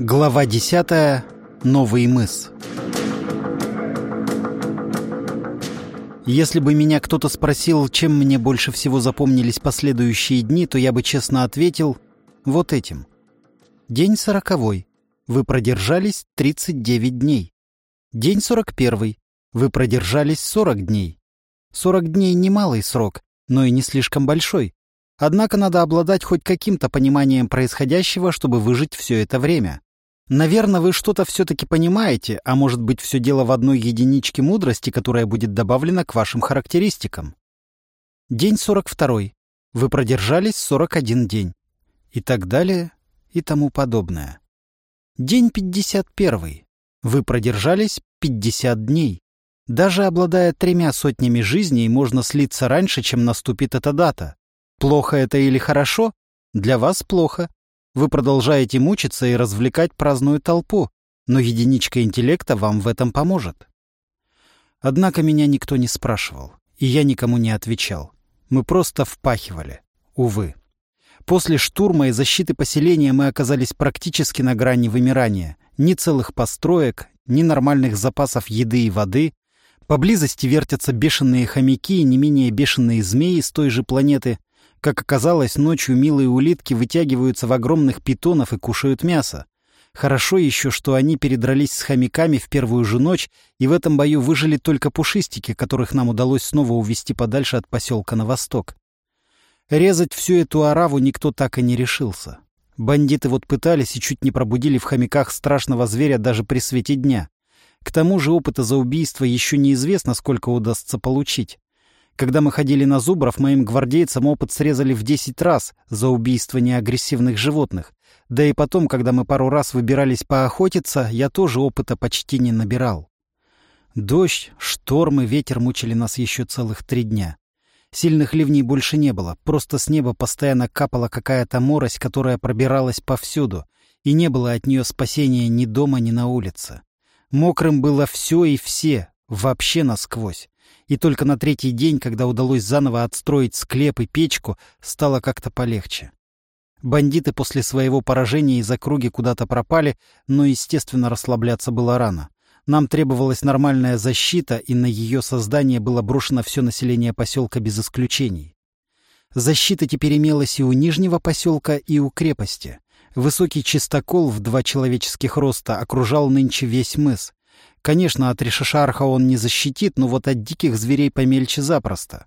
Глава 10. Новый мыс. Если бы меня кто-то спросил, чем мне больше всего запомнились последующие дни, то я бы честно ответил вот этим. День сороковой. Вы продержались 39 дней. День сорок первый. Вы продержались 40 дней. 40 дней — немалый срок, но и не слишком большой. Однако надо обладать хоть каким-то пониманием происходящего, чтобы выжить все это время. Наверное, вы что-то все-таки понимаете, а может быть все дело в одной единичке мудрости, которая будет добавлена к вашим характеристикам. День 42. Вы продержались 41 день. И так далее, и тому подобное. День 51. Вы продержались 50 дней. Даже обладая тремя сотнями жизней, можно слиться раньше, чем наступит эта дата. Плохо это или хорошо? Для вас плохо. Вы продолжаете мучиться и развлекать праздную толпу, но единичка интеллекта вам в этом поможет. Однако меня никто не спрашивал, и я никому не отвечал. Мы просто впахивали. Увы. После штурма и защиты поселения мы оказались практически на грани вымирания. Ни целых построек, ни нормальных запасов еды и воды. Поблизости вертятся бешеные хомяки и не менее бешеные змеи с той же планеты, как оказалось, ночью милые улитки вытягиваются в огромных питонов и кушают мясо. Хорошо еще, что они передрались с хомяками в первую же ночь, и в этом бою выжили только пушистики, которых нам удалось снова увести подальше от поселка на восток. Резать всю эту ораву никто так и не решился. Бандиты вот пытались и чуть не пробудили в хомяках страшного зверя даже при свете дня. К тому же опыта за убийство еще неизвестно, сколько удастся получить. Когда мы ходили на зубров, моим гвардейцам опыт срезали в десять раз за убийство неагрессивных животных. Да и потом, когда мы пару раз выбирались поохотиться, я тоже опыта почти не набирал. Дождь, штормы, ветер мучили нас еще целых три дня. Сильных ливней больше не было, просто с неба постоянно капала какая-то морось, которая пробиралась повсюду, и не было от нее спасения ни дома, ни на улице. Мокрым было все и все, вообще насквозь и только на третий день, когда удалось заново отстроить склеп и печку, стало как-то полегче. Бандиты после своего поражения из округи куда-то пропали, но, естественно, расслабляться было рано. Нам требовалась нормальная защита, и на ее создание было брошено все население поселка без исключений. Защита теперь имелась и у нижнего поселка, и у крепости. Высокий чистокол в два человеческих роста окружал нынче весь мыс. Конечно, от решишарха он не защитит, но вот от диких зверей помельче запросто.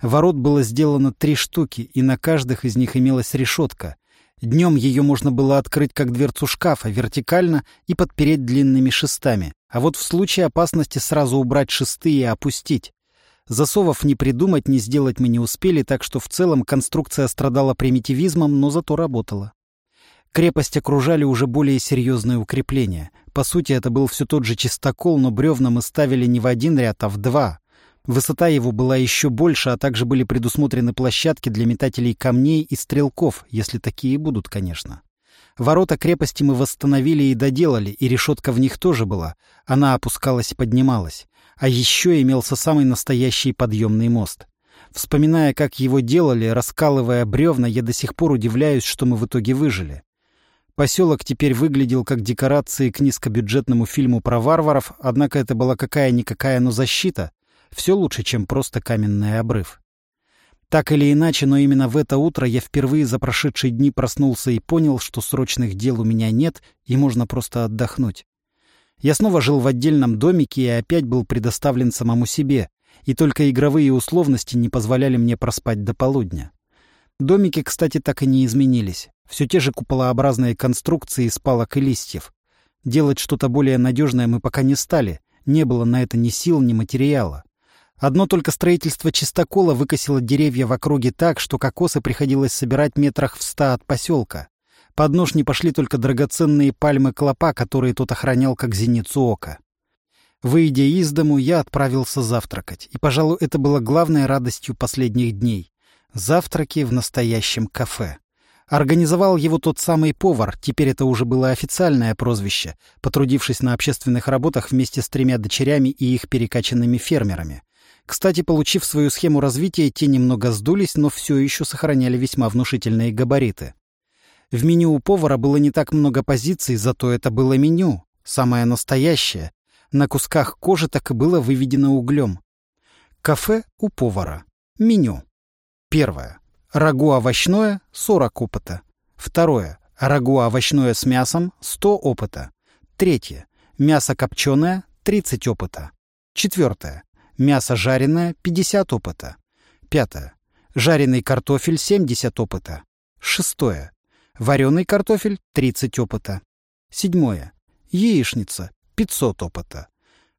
Ворот было сделано три штуки, и на каждых из них имелась решетка. Днем ее можно было открыть как дверцу шкафа, вертикально и подпереть длинными шестами, а вот в случае опасности сразу убрать шесты и опустить. Засовов не придумать, не сделать мы не успели, так что в целом конструкция страдала примитивизмом, но зато работала. Крепость окружали уже более серьезные укрепления. По сути, это был все тот же чистокол, но бревна мы ставили не в один ряд, а в два. Высота его была еще больше, а также были предусмотрены площадки для метателей камней и стрелков, если такие будут, конечно. Ворота крепости мы восстановили и доделали, и решетка в них тоже была. Она опускалась и поднималась. А еще имелся самый настоящий подъемный мост. Вспоминая, как его делали, раскалывая бревна, я до сих пор удивляюсь, что мы в итоге выжили. Поселок теперь выглядел как декорации к низкобюджетному фильму про варваров, однако это была какая-никакая, но защита. Все лучше, чем просто каменный обрыв. Так или иначе, но именно в это утро я впервые за прошедшие дни проснулся и понял, что срочных дел у меня нет, и можно просто отдохнуть. Я снова жил в отдельном домике и опять был предоставлен самому себе, и только игровые условности не позволяли мне проспать до полудня. Домики, кстати, так и не изменились. Все те же куполообразные конструкции из палок и листьев. Делать что-то более надежное мы пока не стали. Не было на это ни сил, ни материала. Одно только строительство чистокола выкосило деревья в округе так, что кокосы приходилось собирать метрах в ста от поселка. Под нож не пошли только драгоценные пальмы клопа, которые тот охранял как зеницу ока. Выйдя из дому, я отправился завтракать, и, пожалуй, это было главной радостью последних дней. Завтраки в настоящем кафе. Организовал его тот самый повар, теперь это уже было официальное прозвище, потрудившись на общественных работах вместе с тремя дочерями и их перекачанными фермерами. Кстати, получив свою схему развития, те немного сдулись, но все еще сохраняли весьма внушительные габариты. В меню у повара было не так много позиций, зато это было меню, самое настоящее. На кусках кожи так и было выведено углем. Кафе у повара. Меню. Первое. Рагу овощное — 40 опыта. Второе. Рагу овощное с мясом — 100 опыта. Третье. Мясо копченое — 30 опыта. Четвертое. Мясо жареное — 50 опыта. Пятое. Жареный картофель — 70 опыта. Шестое. Вареный картофель — 30 опыта. Седьмое. Яичница — 500 опыта.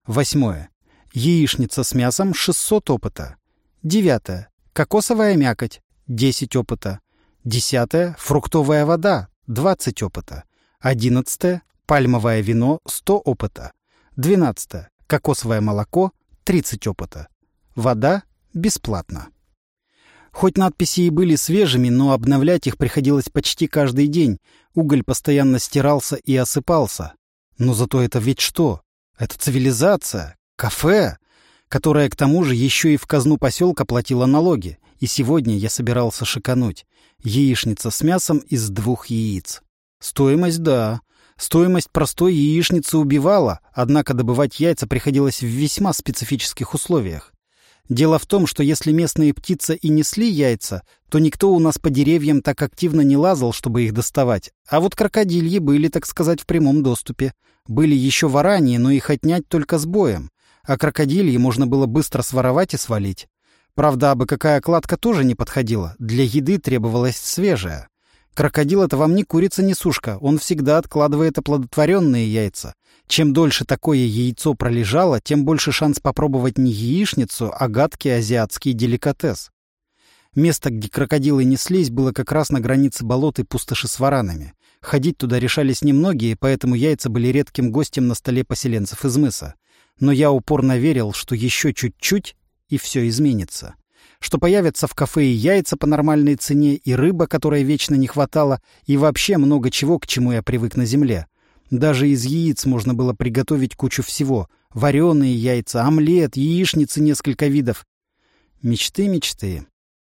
Восьмое. Яичница с мясом — 600 опыта. Девятое. Кокосовая мякоть — 10 опыта. Десятое. Фруктовая вода — 20 опыта. Одиннадцатое. Пальмовое вино — 100 опыта. Двенадцатое. Кокосовое молоко — 30 опыта. Вода — бесплатно. Хоть надписи и были свежими, но обновлять их приходилось почти каждый день. Уголь постоянно стирался и осыпался. Но зато это ведь что? Это цивилизация, кафе, которое к тому же еще и в казну поселка платило налоги. И сегодня я собирался шикануть. Яичница с мясом из двух яиц. Стоимость, да. Стоимость простой яичницы убивала, однако добывать яйца приходилось в весьма специфических условиях. Дело в том, что если местные птицы и несли яйца, то никто у нас по деревьям так активно не лазал, чтобы их доставать. А вот крокодильи были, так сказать, в прямом доступе. Были еще варани, но их отнять только с боем. А крокодильи можно было быстро своровать и свалить. Правда, абы какая кладка тоже не подходила. Для еды требовалась свежая. Крокодил — это вам не курица, не сушка. Он всегда откладывает оплодотворенные яйца. Чем дольше такое яйцо пролежало, тем больше шанс попробовать не яичницу, а гадкий азиатский деликатес. Место, где крокодилы неслись, было как раз на границе болот и пустоши с варанами. Ходить туда решались немногие, поэтому яйца были редким гостем на столе поселенцев из мыса. Но я упорно верил, что еще чуть-чуть, и все изменится что появятся в кафе и яйца по нормальной цене, и рыба, которой вечно не хватало, и вообще много чего, к чему я привык на земле. Даже из яиц можно было приготовить кучу всего. Вареные яйца, омлет, яичницы несколько видов. Мечты, мечты.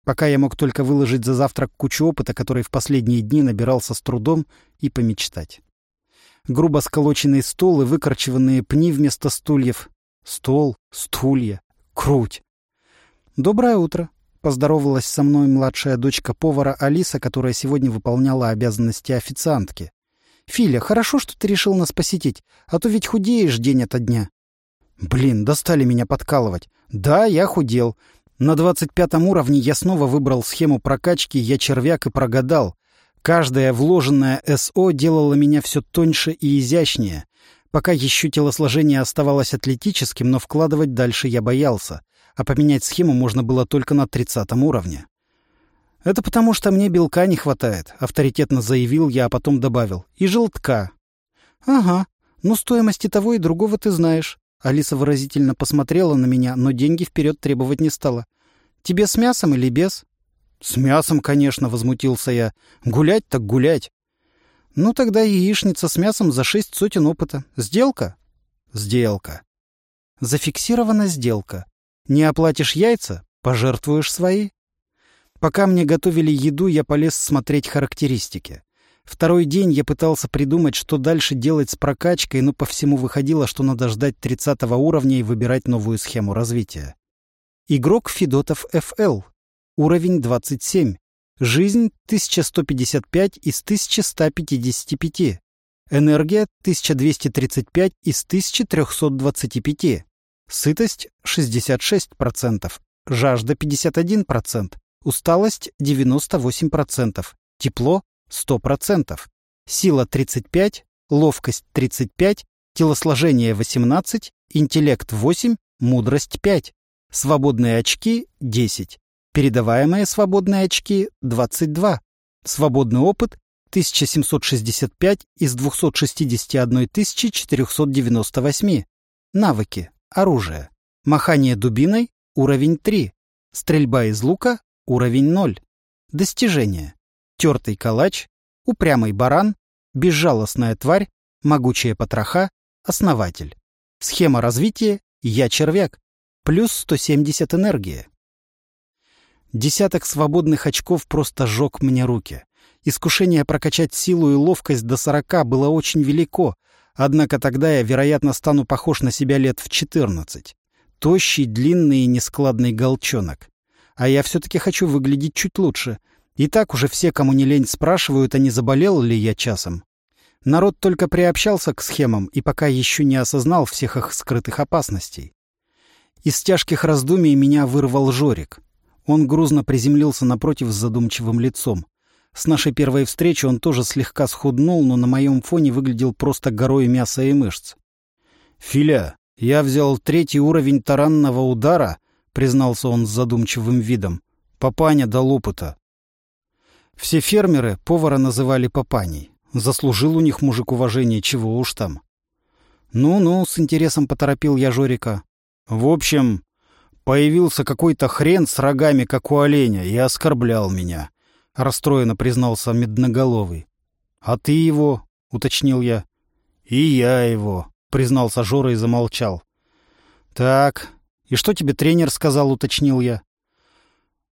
Пока я мог только выложить за завтрак кучу опыта, который в последние дни набирался с трудом, и помечтать. Грубо сколоченный стол и выкорчеванные пни вместо стульев. Стол, стулья, круть. «Доброе утро», — поздоровалась со мной младшая дочка повара Алиса, которая сегодня выполняла обязанности официантки. «Филя, хорошо, что ты решил нас посетить, а то ведь худеешь день ото дня». «Блин, достали меня подкалывать. Да, я худел. На двадцать пятом уровне я снова выбрал схему прокачки «Я червяк» и прогадал. Каждая вложенная СО делала меня все тоньше и изящнее. Пока еще телосложение оставалось атлетическим, но вкладывать дальше я боялся а поменять схему можно было только на тридцатом уровне. «Это потому, что мне белка не хватает», — авторитетно заявил я, а потом добавил. «И желтка». «Ага, ну стоимости того и другого ты знаешь». Алиса выразительно посмотрела на меня, но деньги вперед требовать не стала. «Тебе с мясом или без?» «С мясом, конечно», — возмутился я. «Гулять так гулять». «Ну тогда яичница с мясом за шесть сотен опыта. Сделка?» «Сделка». Зафиксирована сделка. Не оплатишь яйца — пожертвуешь свои. Пока мне готовили еду, я полез смотреть характеристики. Второй день я пытался придумать, что дальше делать с прокачкой, но по всему выходило, что надо ждать 30 уровня и выбирать новую схему развития. Игрок Федотов ФЛ. Уровень 27. Жизнь 1155 из 1155. Энергия 1235 из 1325. Сытость — 66%, жажда — 51%, усталость — 98%, тепло — 100%, сила — 35%, ловкость — 35%, телосложение — 18%, интеллект — 8%, мудрость — 5%, свободные очки — 10%, передаваемые свободные очки — 22%, свободный опыт — 1765 из 261 498, навыки Оружие. Махание дубиной – уровень 3. Стрельба из лука – уровень 0. Достижения. Тертый калач, упрямый баран, безжалостная тварь, могучая потроха, основатель. Схема развития «Я червяк». Плюс 170 энергии. Десяток свободных очков просто жег мне руки. Искушение прокачать силу и ловкость до сорока было очень велико, однако тогда я, вероятно, стану похож на себя лет в четырнадцать. Тощий, длинный и нескладный голчонок. А я все-таки хочу выглядеть чуть лучше. И так уже все, кому не лень, спрашивают, а не заболел ли я часом. Народ только приобщался к схемам и пока еще не осознал всех их скрытых опасностей. Из тяжких раздумий меня вырвал Жорик. Он грузно приземлился напротив с задумчивым лицом. С нашей первой встречи он тоже слегка схуднул, но на моем фоне выглядел просто горой мяса и мышц. «Филя, я взял третий уровень таранного удара», — признался он с задумчивым видом. «Папаня дал опыта». Все фермеры повара называли папаней. Заслужил у них мужик уважение, чего уж там. «Ну-ну», — с интересом поторопил я Жорика. «В общем, появился какой-то хрен с рогами, как у оленя, и оскорблял меня», — расстроенно признался Медноголовый. «А ты его?» — уточнил я. «И я его», — признался Жора и замолчал. «Так, и что тебе тренер сказал?» — уточнил я.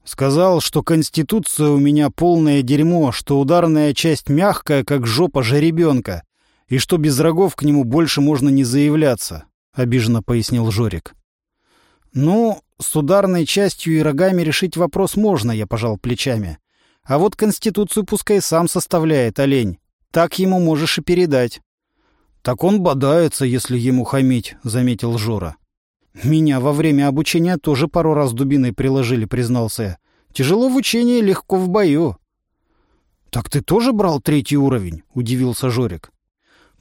Сказал, что конституция у меня полное дерьмо, что ударная часть мягкая, как жопа жеребенка, и что без рогов к нему больше можно не заявляться, — обиженно пояснил Жорик. Ну, с ударной частью и рогами решить вопрос можно, я пожал плечами. А вот конституцию пускай сам составляет, олень. Так ему можешь и передать. Так он бодается, если ему хамить, — заметил Жора. «Меня во время обучения тоже пару раз дубиной приложили», — признался я. «Тяжело в учении, легко в бою». «Так ты тоже брал третий уровень?» — удивился Жорик.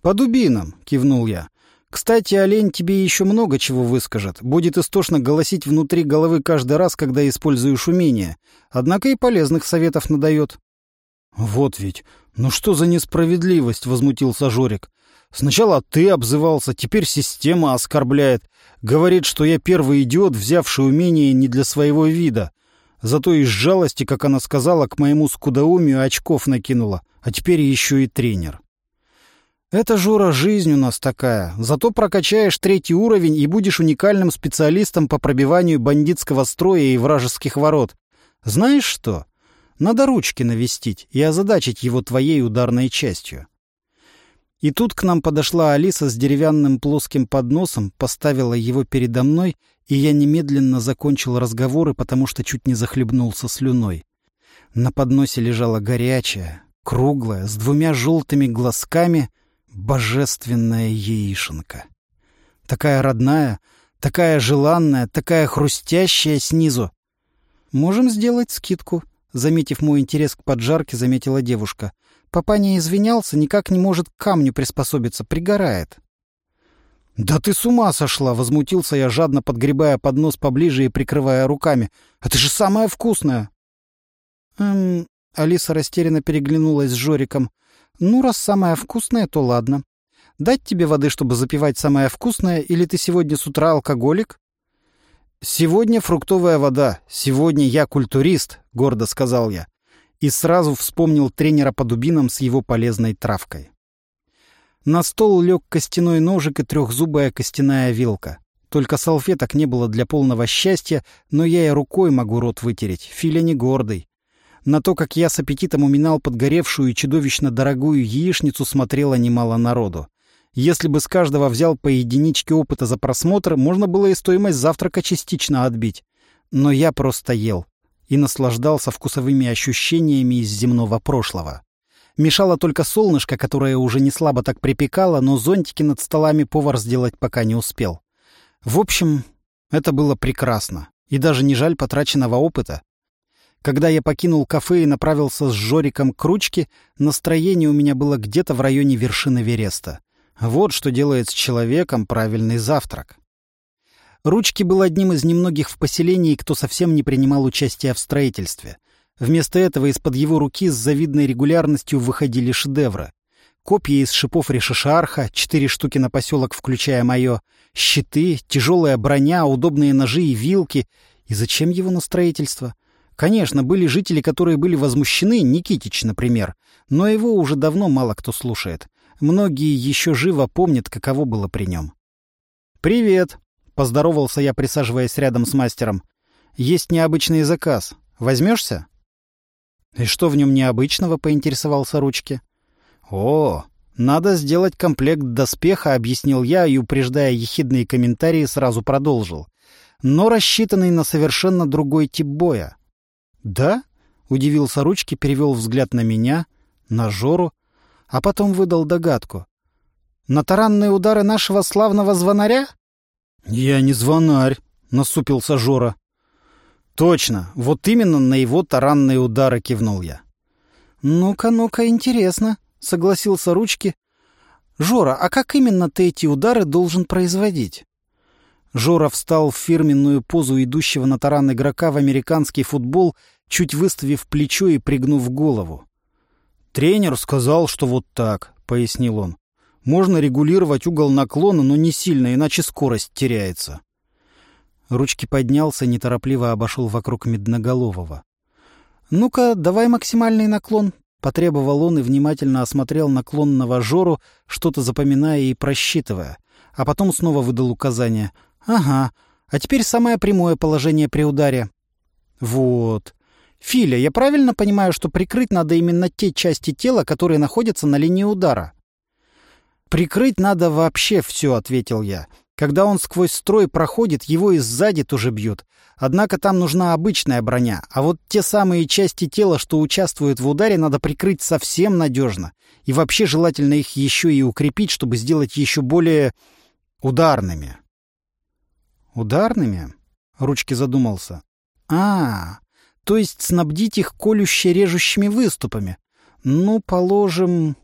«По дубинам», — кивнул я. «Кстати, олень тебе еще много чего выскажет. Будет истошно голосить внутри головы каждый раз, когда используешь умение. Однако и полезных советов надает». «Вот ведь! Ну что за несправедливость?» — возмутился Жорик. Сначала ты обзывался, теперь система оскорбляет. Говорит, что я первый идиот, взявший умение не для своего вида. Зато из жалости, как она сказала, к моему скудоумию очков накинула. А теперь еще и тренер. Это, Жора, жизнь у нас такая. Зато прокачаешь третий уровень и будешь уникальным специалистом по пробиванию бандитского строя и вражеских ворот. Знаешь что? Надо ручки навестить и озадачить его твоей ударной частью. И тут к нам подошла Алиса с деревянным плоским подносом, поставила его передо мной, и я немедленно закончил разговоры, потому что чуть не захлебнулся слюной. На подносе лежала горячая, круглая, с двумя желтыми глазками, божественная яишенка. Такая родная, такая желанная, такая хрустящая снизу. «Можем сделать скидку», — заметив мой интерес к поджарке, заметила девушка — Папа не извинялся, никак не может к камню приспособиться, пригорает. «Да ты с ума сошла!» — возмутился я, жадно подгребая поднос поближе и прикрывая руками. «Это же самое вкусное!» «Эм...» — Алиса растерянно переглянулась с Жориком. «Ну, раз самое вкусное, то ладно. Дать тебе воды, чтобы запивать самое вкусное, или ты сегодня с утра алкоголик?» «Сегодня фруктовая вода. Сегодня я культурист», — гордо сказал я и сразу вспомнил тренера по дубинам с его полезной травкой. На стол лег костяной ножик и трехзубая костяная вилка. Только салфеток не было для полного счастья, но я и рукой могу рот вытереть, Филя не гордый. На то, как я с аппетитом уминал подгоревшую и чудовищно дорогую яичницу, смотрело немало народу. Если бы с каждого взял по единичке опыта за просмотр, можно было и стоимость завтрака частично отбить. Но я просто ел и наслаждался вкусовыми ощущениями из земного прошлого. Мешало только солнышко, которое уже не слабо так припекало, но зонтики над столами повар сделать пока не успел. В общем, это было прекрасно, и даже не жаль потраченного опыта. Когда я покинул кафе и направился с Жориком к ручке, настроение у меня было где-то в районе вершины Вереста. Вот что делает с человеком правильный завтрак. Ручки был одним из немногих в поселении, кто совсем не принимал участия в строительстве. Вместо этого из-под его руки с завидной регулярностью выходили шедевры. Копья из шипов решишарха, четыре штуки на поселок, включая мое, щиты, тяжелая броня, удобные ножи и вилки. И зачем его на строительство? Конечно, были жители, которые были возмущены, Никитич, например, но его уже давно мало кто слушает. Многие еще живо помнят, каково было при нем. «Привет!» Поздоровался я, присаживаясь рядом с мастером. «Есть необычный заказ. Возьмешься?» «И что в нем необычного?» — поинтересовался Ручки. «О, надо сделать комплект доспеха», — объяснил я и, упреждая ехидные комментарии, сразу продолжил. «Но рассчитанный на совершенно другой тип боя». «Да?» — удивился Ручки, перевел взгляд на меня, на Жору, а потом выдал догадку. «На таранные удары нашего славного звонаря?» «Я не звонарь», — насупился Жора. «Точно, вот именно на его таранные удары кивнул я». «Ну-ка, ну-ка, интересно», — согласился Ручки. «Жора, а как именно ты эти удары должен производить?» Жора встал в фирменную позу идущего на таран игрока в американский футбол, чуть выставив плечо и пригнув голову. «Тренер сказал, что вот так», — пояснил он. «Можно регулировать угол наклона, но не сильно, иначе скорость теряется». Ручки поднялся, неторопливо обошел вокруг Медноголового. «Ну-ка, давай максимальный наклон», — потребовал он и внимательно осмотрел наклонного Жору, что-то запоминая и просчитывая, а потом снова выдал указание. «Ага, а теперь самое прямое положение при ударе». «Вот. Филя, я правильно понимаю, что прикрыть надо именно те части тела, которые находятся на линии удара?» «Прикрыть надо вообще все», — ответил я. Когда он сквозь строй проходит, его и сзади тоже бьют. Однако там нужна обычная броня, а вот те самые части тела, что участвуют в ударе, надо прикрыть совсем надежно. И вообще желательно их еще и укрепить, чтобы сделать еще более ударными. Ударными? Ручки задумался. А, то есть снабдить их колюще-режущими выступами. Ну, положим...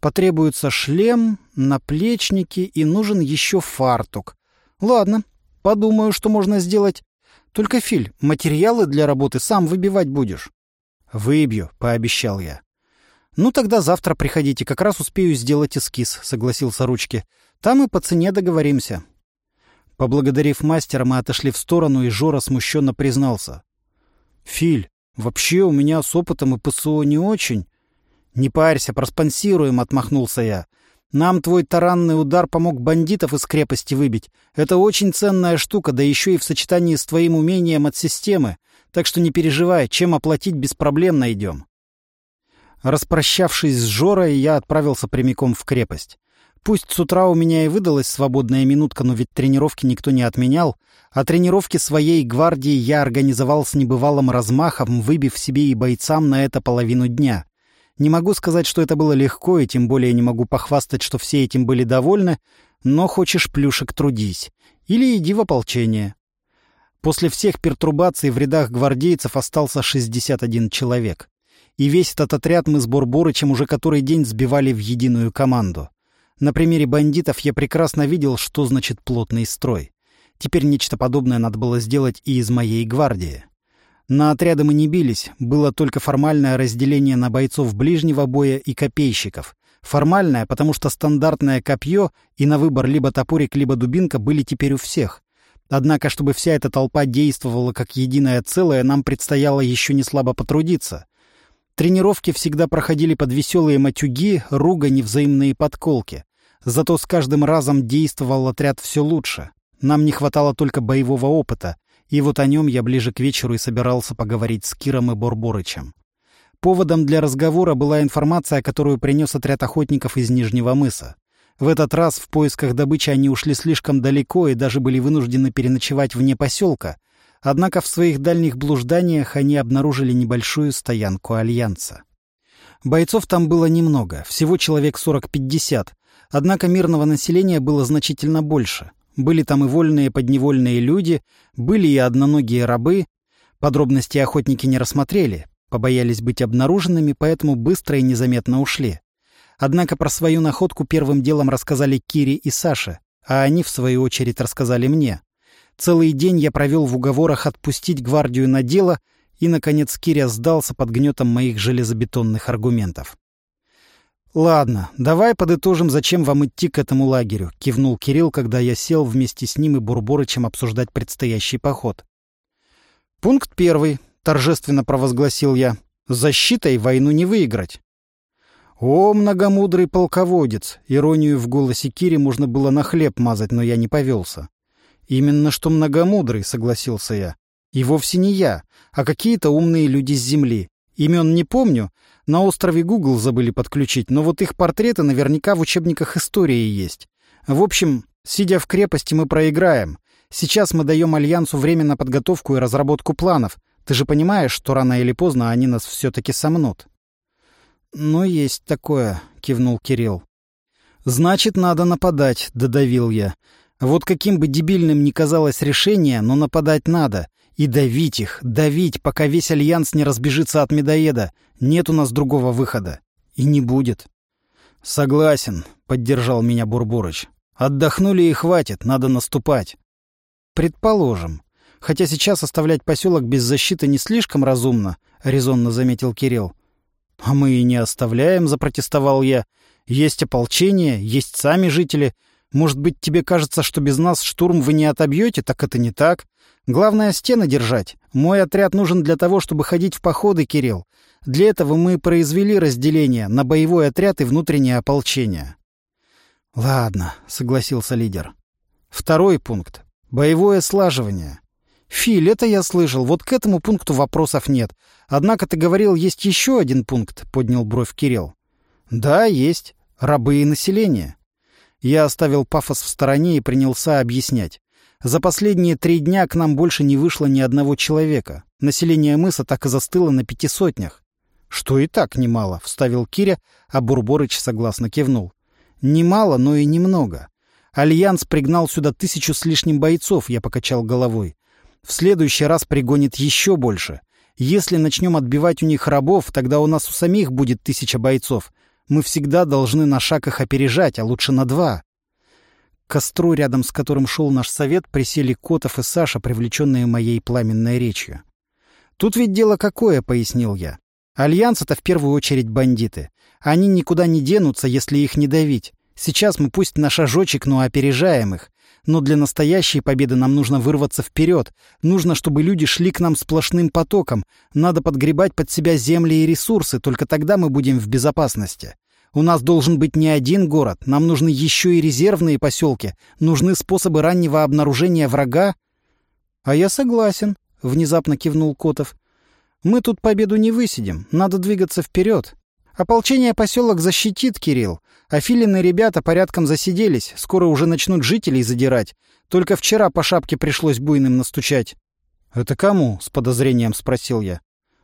Потребуется шлем, наплечники и нужен еще фартук. Ладно, подумаю, что можно сделать. Только, Филь, материалы для работы сам выбивать будешь. Выбью, пообещал я. Ну тогда завтра приходите, как раз успею сделать эскиз, согласился Ручки. Там и по цене договоримся. Поблагодарив мастера, мы отошли в сторону, и Жора смущенно признался. «Филь, вообще у меня с опытом и ПСО не очень. «Не парься, проспонсируем», — отмахнулся я. «Нам твой таранный удар помог бандитов из крепости выбить. Это очень ценная штука, да еще и в сочетании с твоим умением от системы. Так что не переживай, чем оплатить без проблем найдем». Распрощавшись с Жорой, я отправился прямиком в крепость. Пусть с утра у меня и выдалась свободная минутка, но ведь тренировки никто не отменял, а тренировки своей гвардии я организовал с небывалым размахом, выбив себе и бойцам на это половину дня. Не могу сказать, что это было легко, и тем более не могу похвастать, что все этим были довольны, но хочешь плюшек трудись. Или иди в ополчение. После всех пертурбаций в рядах гвардейцев остался 61 человек. И весь этот отряд мы с Борборычем уже который день сбивали в единую команду. На примере бандитов я прекрасно видел, что значит плотный строй. Теперь нечто подобное надо было сделать и из моей гвардии. На отряды мы не бились, было только формальное разделение на бойцов ближнего боя и копейщиков. Формальное, потому что стандартное копье и на выбор либо топорик, либо дубинка были теперь у всех. Однако, чтобы вся эта толпа действовала как единое целое, нам предстояло еще не слабо потрудиться. Тренировки всегда проходили под веселые матюги, ругань и взаимные подколки. Зато с каждым разом действовал отряд все лучше. Нам не хватало только боевого опыта, и вот о нем я ближе к вечеру и собирался поговорить с Киром и Борборычем. Поводом для разговора была информация, которую принес отряд охотников из Нижнего мыса. В этот раз в поисках добычи они ушли слишком далеко и даже были вынуждены переночевать вне поселка. Однако в своих дальних блужданиях они обнаружили небольшую стоянку Альянса. Бойцов там было немного, всего человек 40-50, однако мирного населения было значительно больше. Были там и вольные подневольные люди, были и одноногие рабы. Подробности охотники не рассмотрели, побоялись быть обнаруженными, поэтому быстро и незаметно ушли. Однако про свою находку первым делом рассказали Кире и Саше, а они, в свою очередь, рассказали мне. Целый день я провел в уговорах отпустить гвардию на дело, и, наконец, Киря сдался под гнетом моих железобетонных аргументов. «Ладно, давай подытожим, зачем вам идти к этому лагерю», — кивнул Кирилл, когда я сел вместе с ним и Бурборычем обсуждать предстоящий поход. «Пункт первый», — торжественно провозгласил я. «Защитой войну не выиграть». «О, многомудрый полководец!» Иронию в голосе Кири можно было на хлеб мазать, но я не повелся. «Именно что многомудрый», — согласился я. «И вовсе не я, а какие-то умные люди с земли. Имен не помню. На острове Гугл забыли подключить, но вот их портреты наверняка в учебниках истории есть. В общем, сидя в крепости, мы проиграем. Сейчас мы даем Альянсу время на подготовку и разработку планов. Ты же понимаешь, что рано или поздно они нас все-таки сомнут. «Ну, есть такое», — кивнул Кирилл. «Значит, надо нападать», — додавил я. «Вот каким бы дебильным ни казалось решение, но нападать надо. И давить их, давить, пока весь Альянс не разбежится от медоеда. Нет у нас другого выхода. И не будет». «Согласен», — поддержал меня Бурборыч. «Отдохнули и хватит, надо наступать». «Предположим. Хотя сейчас оставлять поселок без защиты не слишком разумно», — резонно заметил Кирилл. «А мы и не оставляем», — запротестовал я. «Есть ополчение, есть сами жители. Может быть, тебе кажется, что без нас штурм вы не отобьете? Так это не так. Главное — стены держать. Мой отряд нужен для того, чтобы ходить в походы, Кирилл. Для этого мы произвели разделение на боевой отряд и внутреннее ополчение». «Ладно», — согласился лидер. «Второй пункт. Боевое слаживание. «Филь, это я слышал. Вот к этому пункту вопросов нет. Однако ты говорил, есть еще один пункт», — поднял бровь Кирилл. «Да, есть. Рабы и население». Я оставил пафос в стороне и принялся объяснять. За последние три дня к нам больше не вышло ни одного человека. Население мыса так и застыло на пяти сотнях. «Что и так немало», — вставил Киря, а Бурборыч согласно кивнул. «Немало, но и немного. Альянс пригнал сюда тысячу с лишним бойцов», — я покачал головой. В следующий раз пригонит еще больше. Если начнем отбивать у них рабов, тогда у нас у самих будет тысяча бойцов. Мы всегда должны на шаг их опережать, а лучше на два. Костру, рядом с которым шел наш совет, присели Котов и Саша, привлеченные моей пламенной речью. «Тут ведь дело какое», — пояснил я. «Альянс — это в первую очередь бандиты. Они никуда не денутся, если их не давить. Сейчас мы пусть на шажочек, но опережаем их. Но для настоящей победы нам нужно вырваться вперед. Нужно, чтобы люди шли к нам сплошным потоком. Надо подгребать под себя земли и ресурсы, только тогда мы будем в безопасности. У нас должен быть не один город, нам нужны еще и резервные поселки, нужны способы раннего обнаружения врага. — А я согласен, — внезапно кивнул Котов. — Мы тут победу не высидим, надо двигаться вперед. Ополчение поселок защитит, Кирилл. А филины ребята порядком засиделись, скоро уже начнут жителей задирать. Только вчера по шапке пришлось буйным настучать. «Это кому?» — с подозрением спросил я.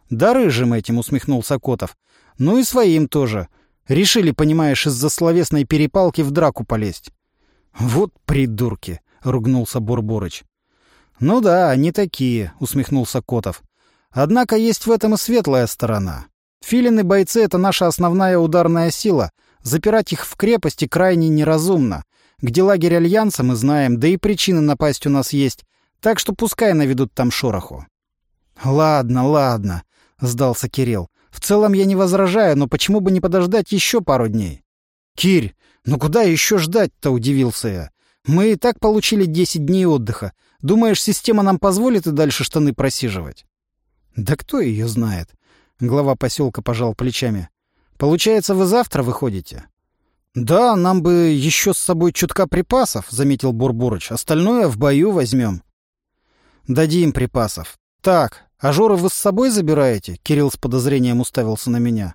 «Да рыжим этим», — усмехнулся Котов. «Ну и своим тоже. Решили, понимаешь, из-за словесной перепалки в драку полезть». «Вот придурки!» — ругнулся Бурборыч. «Ну да, они такие», — усмехнулся Котов. «Однако есть в этом и светлая сторона. Филины-бойцы — это наша основная ударная сила. Запирать их в крепости крайне неразумно. Где лагерь Альянса мы знаем, да и причины напасть у нас есть. Так что пускай наведут там шороху. «Ладно, ладно», — сдался Кирилл. «В целом я не возражаю, но почему бы не подождать еще пару дней?» «Кирь, ну куда еще ждать-то?» — удивился я. «Мы и так получили десять дней отдыха. Думаешь, система нам позволит и дальше штаны просиживать?» «Да кто ее знает?» Глава поселка пожал плечами. «Получается, вы завтра выходите?» «Да, нам бы еще с собой чутка припасов», — заметил Бурбурыч. «Остальное в бою возьмем». «Дадим припасов. Так, а Жору вы с собой забираете?» Кирилл с подозрением уставился на меня.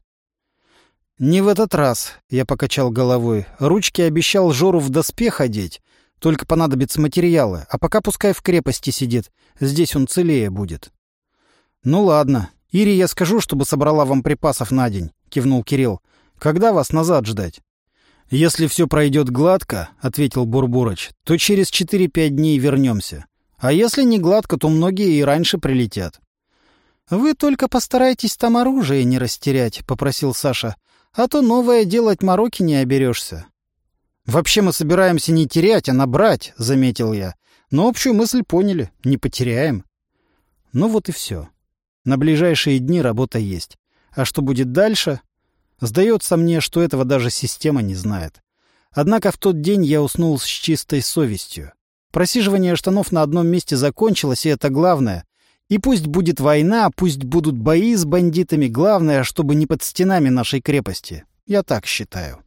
«Не в этот раз», — я покачал головой. «Ручки обещал Жору в доспех одеть. Только понадобятся материалы. А пока пускай в крепости сидит. Здесь он целее будет». «Ну ладно. «Ире я скажу, чтобы собрала вам припасов на день», — кивнул Кирилл. «Когда вас назад ждать?» «Если все пройдет гладко», — ответил Бурбурыч, — «то через четыре-пять дней вернемся. А если не гладко, то многие и раньше прилетят». «Вы только постарайтесь там оружие не растерять», — попросил Саша. «А то новое делать мороки не оберешься». «Вообще мы собираемся не терять, а набрать», — заметил я. «Но общую мысль поняли. Не потеряем». Ну вот и все. На ближайшие дни работа есть. А что будет дальше? Сдается мне, что этого даже система не знает. Однако в тот день я уснул с чистой совестью. Просиживание штанов на одном месте закончилось, и это главное. И пусть будет война, пусть будут бои с бандитами, главное, чтобы не под стенами нашей крепости. Я так считаю.